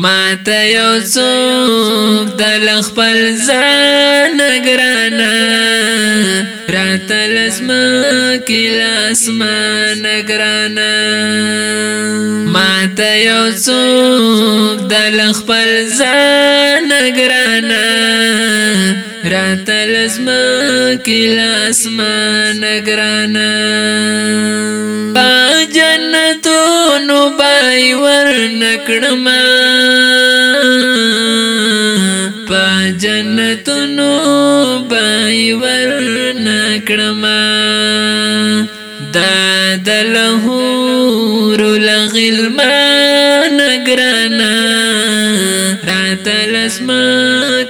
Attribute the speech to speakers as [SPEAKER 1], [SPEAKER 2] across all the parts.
[SPEAKER 1] ما ته یو څوک د خپل ځان نگرانا راتل اسما کل اسمان نگرانا ما ته یو څوک د خپل ځان نگرانا راتل اسما کل اسمان نگرانا بای ور نکړما په جنتونو بای ور نکړما دا د لهور لغلمان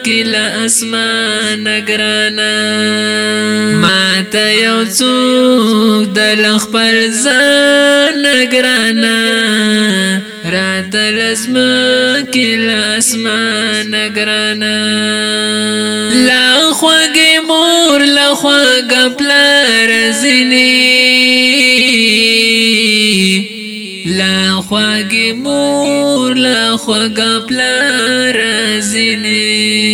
[SPEAKER 1] کې له اسمان ګرانا ما ته یو څوک د لخبر ځان ګرانا رات لازم کې له اسمان ګرانا لا خوږه مور لا خوږه پلار زني لا خواږه مور لا خواږه پلار زینې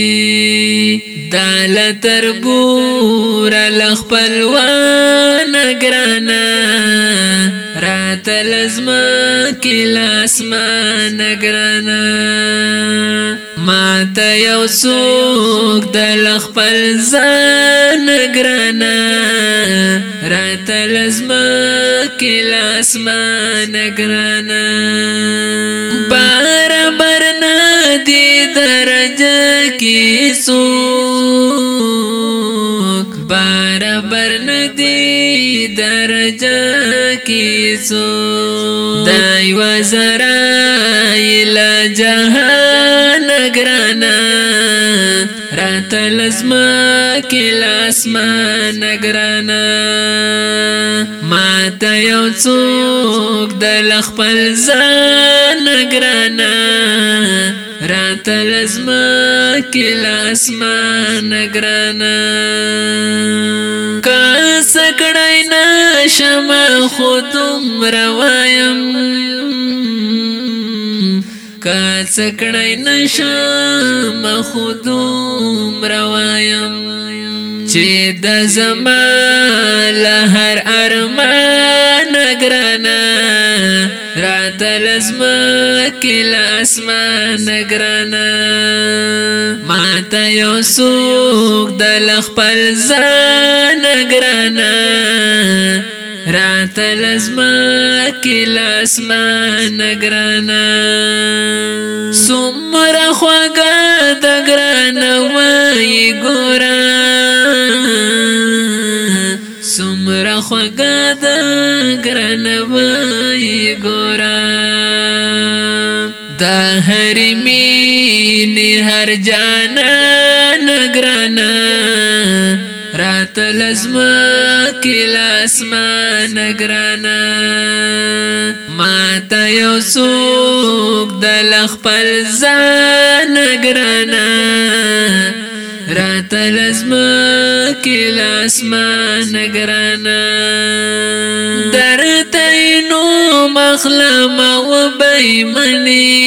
[SPEAKER 1] دال تربور لخپلوان گرانا رات لزما کل اسمان گرانا ما ته یو څوک د خپل ځان گرانا رات لزما کې لاسمان ګرانا برابر نه دی درجه کې سوک برابر نه دی درجه کې سوک دای وزرا اله جهان ګرانا تل زما کې لاسمان نگرانا ما ته یو څوک د خپل ځان نگرانا را تل زما کې لاسمان نگرانا که سکړای نشم خو تم روایم کڅکړای نشم خودوم روایم چې د زمال هر ارمان ګرانا راتل زما کل اسمان ګرانا ماته یو سوق د خپل ځان ګرانا ستل زما کل اسمان گرانا سمر خواگا دا گرانا وای گورا سمر خواگا دا گرانا وای گورا دا حرمین هر جانا نگرانا راته لزما کې لاسمان ګرانا ما ته یو څوک د خپل ځان ګرانا راته لزما کې لاسمان ګرانا وینو مخلم و بیمنی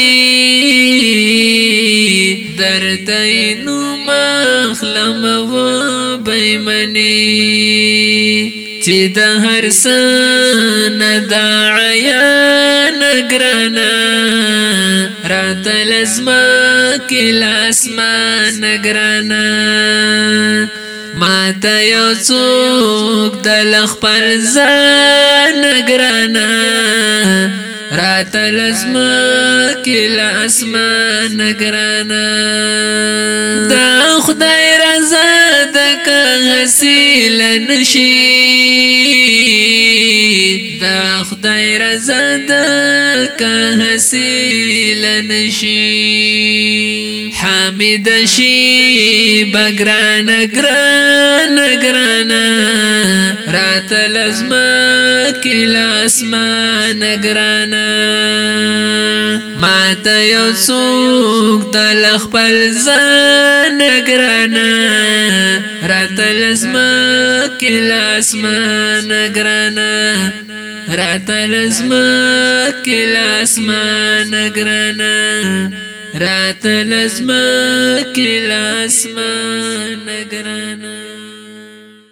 [SPEAKER 1] درد اینو مخلم و بیمنی چې د هر سن د عیان ګرنا راتل ازما کل اسمان ګرنا ما ته یو څوک د لخ پر ځان ګرانا راته لازم کله اسمان ګرانا دا خدای رضا حاصل نشي دا خدای رضا دا که حاصل نشي حامد شي بگران گران گران را ماته لزما کل اسمان گرانا ماته یو څوک د خپل ځان گرانا راته لزما کل اسمان گرانا راته لزما کل اسمان گرانا راته لزما کل اسمان گرانا